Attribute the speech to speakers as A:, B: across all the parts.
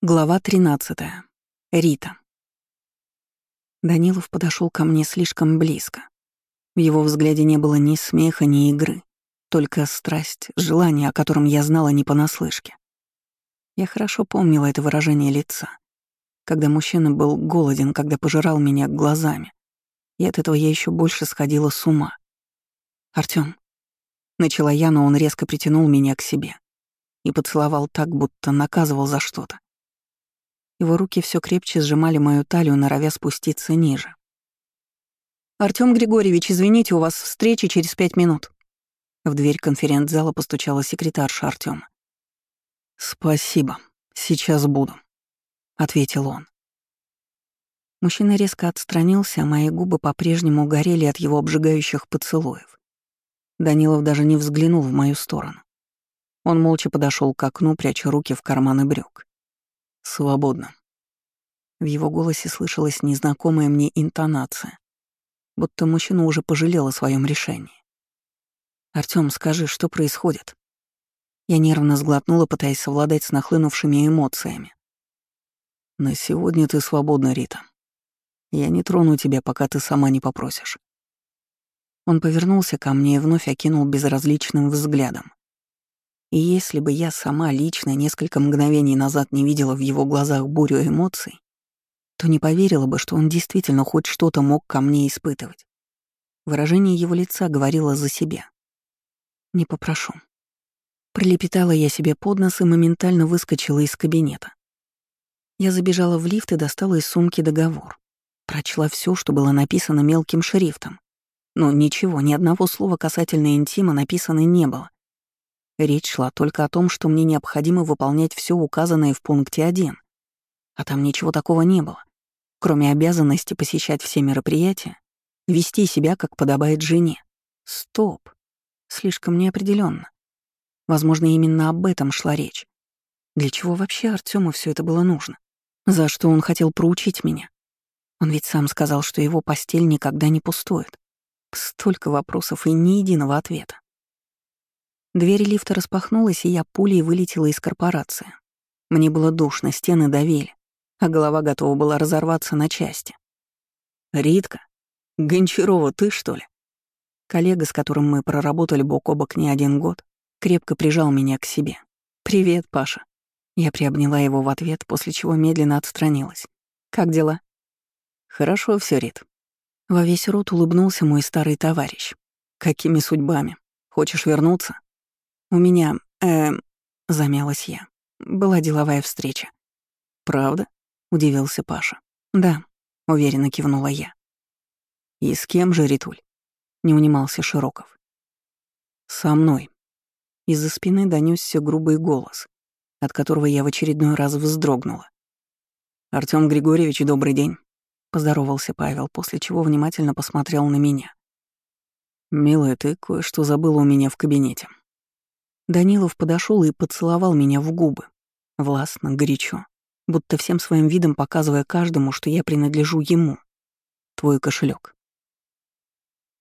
A: Глава 13. Рита. Данилов подошел ко мне слишком близко. В его взгляде не было ни смеха, ни игры, только страсть, желание, о котором я знала не понаслышке. Я хорошо помнила это выражение лица, когда мужчина был голоден, когда пожирал меня глазами, и от этого я еще больше сходила с ума. Артём. Начала я, но он резко притянул меня к себе и поцеловал так, будто наказывал за что-то. Его руки все крепче сжимали мою талию, норовя спуститься ниже. «Артём Григорьевич, извините, у вас встреча через пять минут». В дверь конференц-зала постучала секретарша Артёма. «Спасибо, сейчас буду», — ответил он. Мужчина резко отстранился, а мои губы по-прежнему горели от его обжигающих поцелуев. Данилов даже не взглянул в мою сторону. Он молча подошел к окну, пряча руки в карманы брюк. Свободно. В его голосе слышалась незнакомая мне интонация, будто мужчина уже пожалел о своем решении. «Артём, скажи, что происходит?» Я нервно сглотнула, пытаясь совладать с нахлынувшими эмоциями. «На сегодня ты свободна, Рита. Я не трону тебя, пока ты сама не попросишь». Он повернулся ко мне и вновь окинул безразличным взглядом. И если бы я сама лично несколько мгновений назад не видела в его глазах бурю эмоций, то не поверила бы, что он действительно хоть что-то мог ко мне испытывать. Выражение его лица говорило за себя. «Не попрошу». Пролепетала я себе под нос и моментально выскочила из кабинета. Я забежала в лифт и достала из сумки договор. Прочла все, что было написано мелким шрифтом. Но ничего, ни одного слова касательно интима написано не было. Речь шла только о том, что мне необходимо выполнять все указанное в пункте 1. А там ничего такого не было, кроме обязанности посещать все мероприятия, вести себя, как подобает жене. Стоп. Слишком неопределенно. Возможно, именно об этом шла речь. Для чего вообще Артему все это было нужно? За что он хотел проучить меня? Он ведь сам сказал, что его постель никогда не пустует. Столько вопросов и ни единого ответа. Дверь лифта распахнулась, и я пулей вылетела из корпорации. Мне было душно, стены давили, а голова готова была разорваться на части. «Ритка? Гончарова, ты что ли?» Коллега, с которым мы проработали бок о бок не один год, крепко прижал меня к себе. «Привет, Паша». Я приобняла его в ответ, после чего медленно отстранилась. «Как дела?» «Хорошо все, Рит». Во весь рот улыбнулся мой старый товарищ. «Какими судьбами? Хочешь вернуться?» «У меня, эм...» — замялась я. «Была деловая встреча». «Правда?» — удивился Паша. «Да», — уверенно кивнула я. «И с кем же, Ритуль?» — не унимался Широков. «Со мной». Из-за спины донесся грубый голос, от которого я в очередной раз вздрогнула. «Артём Григорьевич, добрый день», — поздоровался Павел, после чего внимательно посмотрел на меня. «Милая, ты кое-что забыла у меня в кабинете». Данилов подошел и поцеловал меня в губы. Властно, горячо, будто всем своим видом показывая каждому, что я принадлежу ему. Твой кошелек.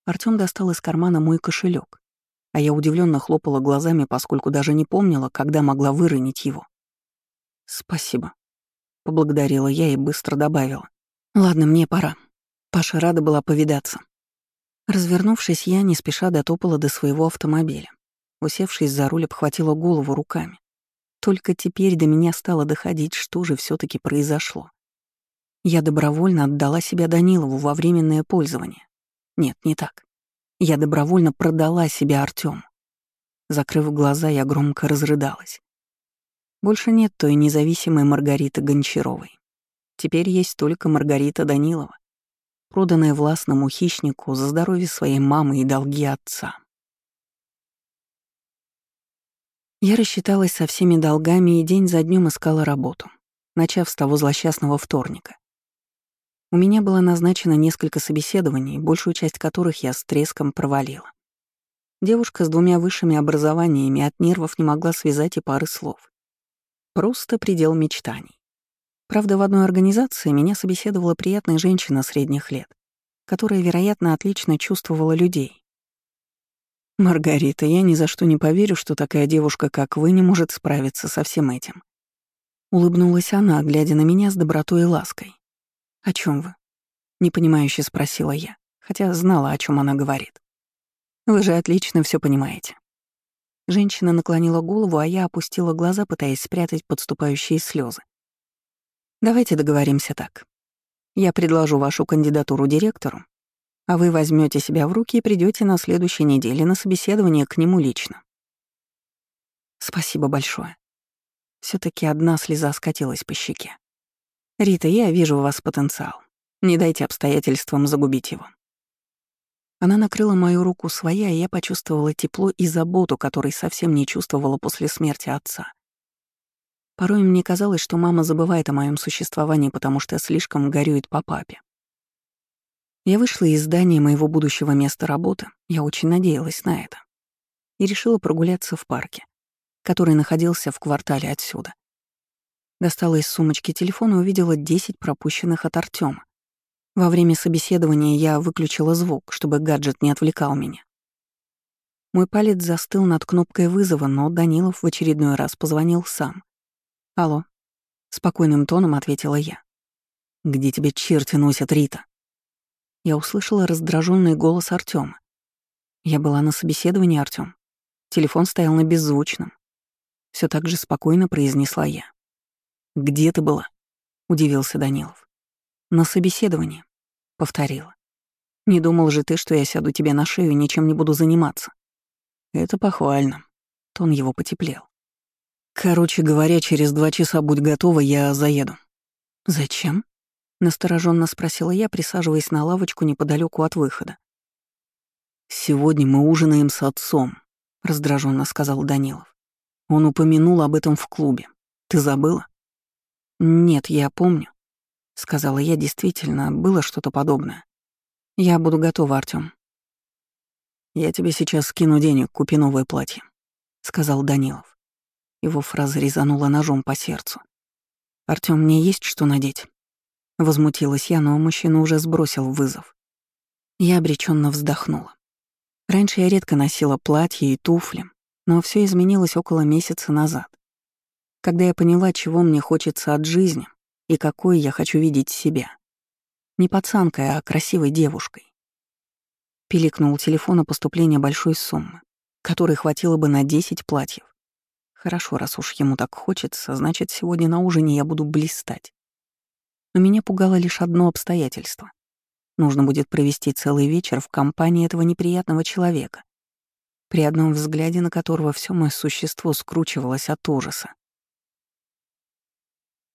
A: Артём достал из кармана мой кошелек, а я удивленно хлопала глазами, поскольку даже не помнила, когда могла выронить его. «Спасибо», — поблагодарила я и быстро добавила. «Ладно, мне пора. Паша рада была повидаться». Развернувшись, я не спеша дотопала до своего автомобиля. Усевшись за руль, обхватила голову руками. Только теперь до меня стало доходить, что же все таки произошло. Я добровольно отдала себя Данилову во временное пользование. Нет, не так. Я добровольно продала себя Артёму. Закрыв глаза, я громко разрыдалась. Больше нет той независимой Маргариты Гончаровой. Теперь есть только Маргарита Данилова, проданная властному хищнику за здоровье своей мамы и долги отца. Я рассчиталась со всеми долгами и день за днем искала работу, начав с того злосчастного вторника. У меня было назначено несколько собеседований, большую часть которых я с треском провалила. Девушка с двумя высшими образованиями от нервов не могла связать и пары слов. Просто предел мечтаний. Правда, в одной организации меня собеседовала приятная женщина средних лет, которая, вероятно, отлично чувствовала людей «Маргарита, я ни за что не поверю, что такая девушка, как вы, не может справиться со всем этим». Улыбнулась она, глядя на меня с добротой и лаской. «О чем вы?» — непонимающе спросила я, хотя знала, о чем она говорит. «Вы же отлично все понимаете». Женщина наклонила голову, а я опустила глаза, пытаясь спрятать подступающие слезы. «Давайте договоримся так. Я предложу вашу кандидатуру директору, а вы возьмете себя в руки и придете на следующей неделе на собеседование к нему лично. Спасибо большое. все таки одна слеза скатилась по щеке. Рита, я вижу у вас потенциал. Не дайте обстоятельствам загубить его. Она накрыла мою руку своя, и я почувствовала тепло и заботу, которой совсем не чувствовала после смерти отца. Порой мне казалось, что мама забывает о моем существовании, потому что слишком горюет по папе. Я вышла из здания моего будущего места работы, я очень надеялась на это, и решила прогуляться в парке который находился в квартале отсюда. Достала из сумочки телефон и увидела 10 пропущенных от Артема. Во время собеседования я выключила звук, чтобы гаджет не отвлекал меня. Мой палец застыл над кнопкой вызова, но Данилов в очередной раз позвонил сам. «Алло», — спокойным тоном ответила я. «Где тебе черти носят, Рита?» Я услышала раздраженный голос Артема. Я была на собеседовании, Артём. Телефон стоял на беззвучном все так же спокойно произнесла я. «Где ты была?» — удивился Данилов. «На собеседовании», — повторила. «Не думал же ты, что я сяду тебе на шею и ничем не буду заниматься?» «Это похвально». Тон его потеплел. «Короче говоря, через два часа будь готова, я заеду». «Зачем?» — настороженно спросила я, присаживаясь на лавочку неподалеку от выхода. «Сегодня мы ужинаем с отцом», — раздраженно сказал Данилов. Он упомянул об этом в клубе. Ты забыла? Нет, я помню. Сказала я, действительно, было что-то подобное. Я буду готова, Артём. Я тебе сейчас скину денег, купи новое платье, сказал Данилов. Его фраза резанула ножом по сердцу. Артём, мне есть что надеть? Возмутилась я, но мужчина уже сбросил вызов. Я обреченно вздохнула. Раньше я редко носила платье и туфли, но все изменилось около месяца назад, когда я поняла, чего мне хочется от жизни и какой я хочу видеть себя. Не пацанкой, а красивой девушкой. Пиликнул телефон о поступлении большой суммы, которой хватило бы на 10 платьев. Хорошо, раз уж ему так хочется, значит, сегодня на ужине я буду блистать. Но меня пугало лишь одно обстоятельство. Нужно будет провести целый вечер в компании этого неприятного человека, при одном взгляде на которого все мое существо скручивалось от ужаса.